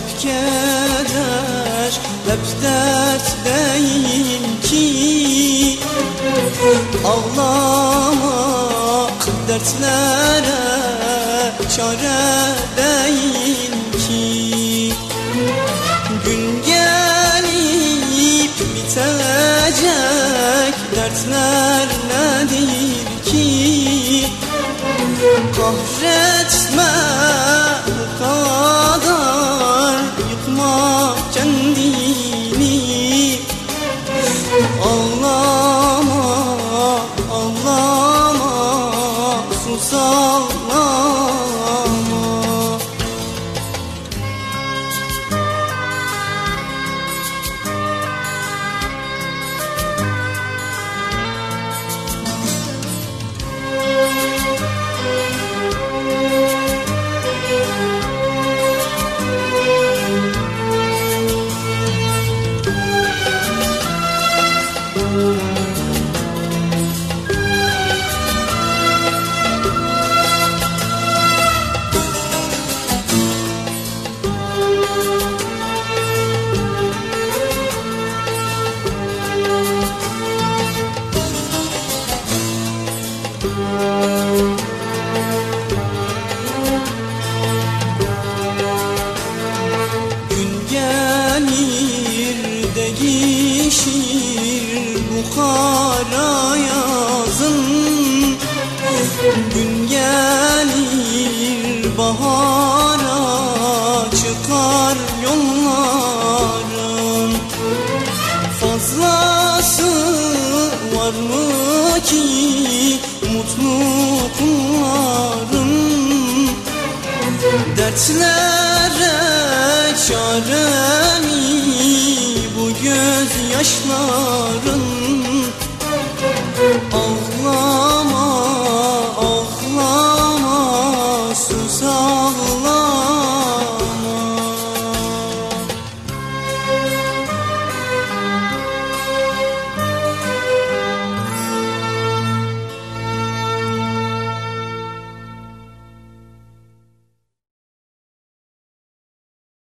hep keder Hep dert değil ki Ağlamak dertlere çare değil ki Gün gelip bitecek dertler nedir ki? Kahretmez Allah kara yazın. Gün gelir bahara çıkar yollarım. Fazlası var mı ki mutlu kullarım? Dertlere çare mi bu gözyaşların